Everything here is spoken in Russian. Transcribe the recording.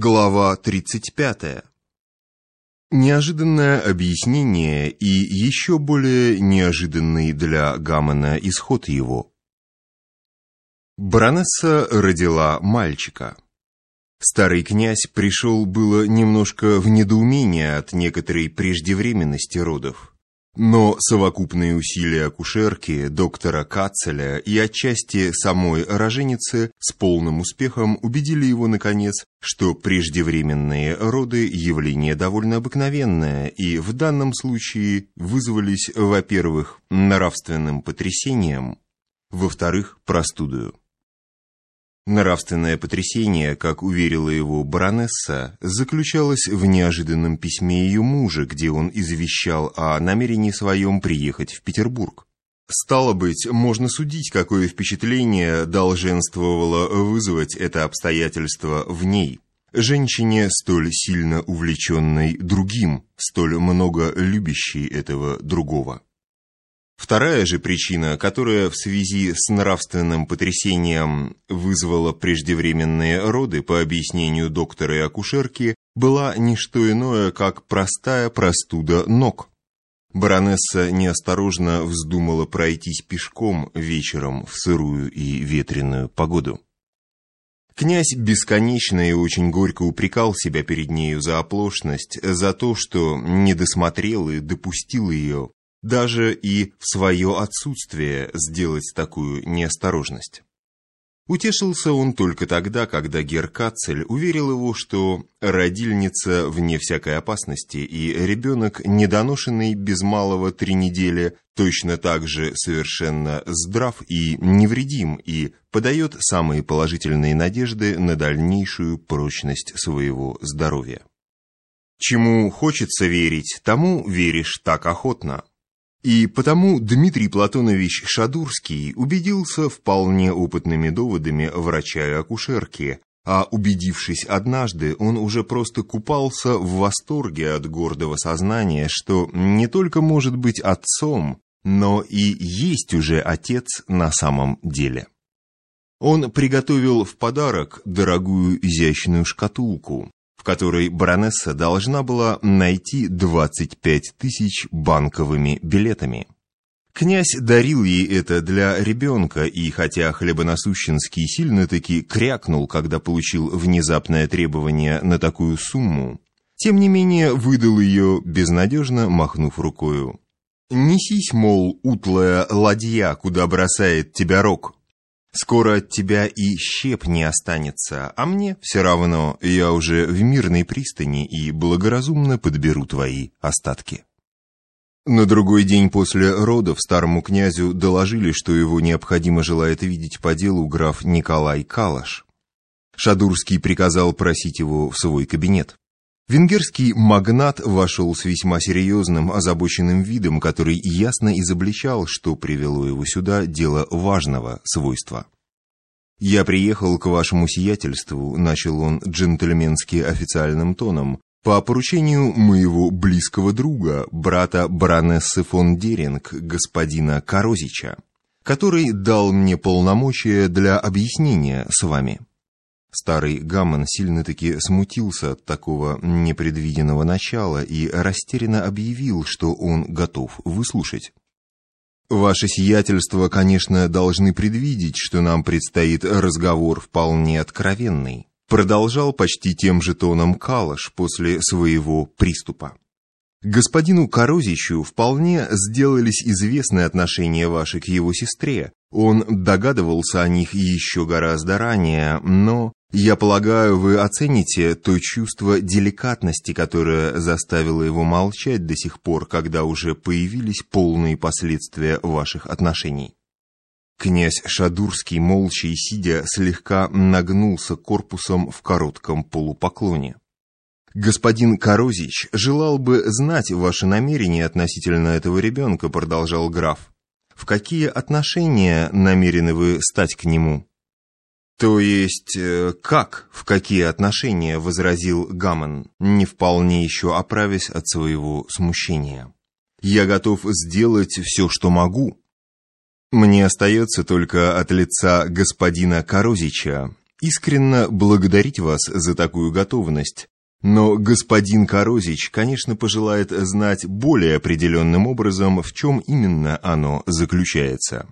Глава 35. Неожиданное объяснение и еще более неожиданный для Гаммона исход его. Баронесса родила мальчика. Старый князь пришел было немножко в недоумение от некоторой преждевременности родов. Но совокупные усилия акушерки, доктора Кацеля и отчасти самой роженицы с полным успехом убедили его, наконец, что преждевременные роды – явление довольно обыкновенное и в данном случае вызвались, во-первых, нравственным потрясением, во-вторых, простудою. Нравственное потрясение, как уверила его баронесса, заключалось в неожиданном письме ее мужа, где он извещал о намерении своем приехать в Петербург. Стало быть, можно судить, какое впечатление долженствовало вызвать это обстоятельство в ней. Женщине, столь сильно увлеченной другим, столь много любящей этого другого. Вторая же причина, которая в связи с нравственным потрясением вызвала преждевременные роды, по объяснению доктора и акушерки, была не что иное, как простая простуда ног. Баронесса неосторожно вздумала пройтись пешком вечером в сырую и ветреную погоду. Князь бесконечно и очень горько упрекал себя перед нею за оплошность, за то, что не досмотрел и допустил ее, даже и в свое отсутствие сделать такую неосторожность. Утешился он только тогда, когда Геркацель уверил его, что родильница вне всякой опасности и ребенок, недоношенный без малого три недели, точно так же совершенно здрав и невредим и подает самые положительные надежды на дальнейшую прочность своего здоровья. Чему хочется верить, тому веришь так охотно. И потому Дмитрий Платонович Шадурский убедился вполне опытными доводами врача и акушерки, а убедившись однажды, он уже просто купался в восторге от гордого сознания, что не только может быть отцом, но и есть уже отец на самом деле. Он приготовил в подарок дорогую изящную шкатулку, в которой баронесса должна была найти 25 тысяч банковыми билетами. Князь дарил ей это для ребенка, и хотя Хлебоносущенский сильно-таки крякнул, когда получил внезапное требование на такую сумму, тем не менее выдал ее, безнадежно махнув рукою. «Несись, мол, утлая ладья, куда бросает тебя рок, Скоро от тебя и щеп не останется, а мне все равно, я уже в мирной пристани и благоразумно подберу твои остатки. На другой день после родов старому князю доложили, что его необходимо желает видеть по делу граф Николай Калаш. Шадурский приказал просить его в свой кабинет. Венгерский магнат вошел с весьма серьезным, озабоченным видом, который ясно изобличал, что привело его сюда дело важного свойства. «Я приехал к вашему сиятельству», — начал он джентльменски официальным тоном, «по поручению моего близкого друга, брата баронессы фон Деринг, господина Корозича, который дал мне полномочия для объяснения с вами». Старый Гаммон сильно-таки смутился от такого непредвиденного начала и растерянно объявил, что он готов выслушать. «Ваше сиятельство, конечно, должны предвидеть, что нам предстоит разговор вполне откровенный», продолжал почти тем же тоном Калаш после своего приступа. Господину Корозичу вполне сделались известны отношения ваши к его сестре. Он догадывался о них еще гораздо ранее, но я полагаю, вы оцените то чувство деликатности, которое заставило его молчать до сих пор, когда уже появились полные последствия ваших отношений. Князь Шадурский, молча и сидя, слегка нагнулся корпусом в коротком полупоклоне. «Господин Корозич желал бы знать ваши намерения относительно этого ребенка», продолжал граф. «В какие отношения намерены вы стать к нему?» «То есть, э, как, в какие отношения?» — возразил Гаммон, не вполне еще оправясь от своего смущения. «Я готов сделать все, что могу. Мне остается только от лица господина Корозича искренно благодарить вас за такую готовность. Но господин Корозич, конечно, пожелает знать более определенным образом, в чем именно оно заключается.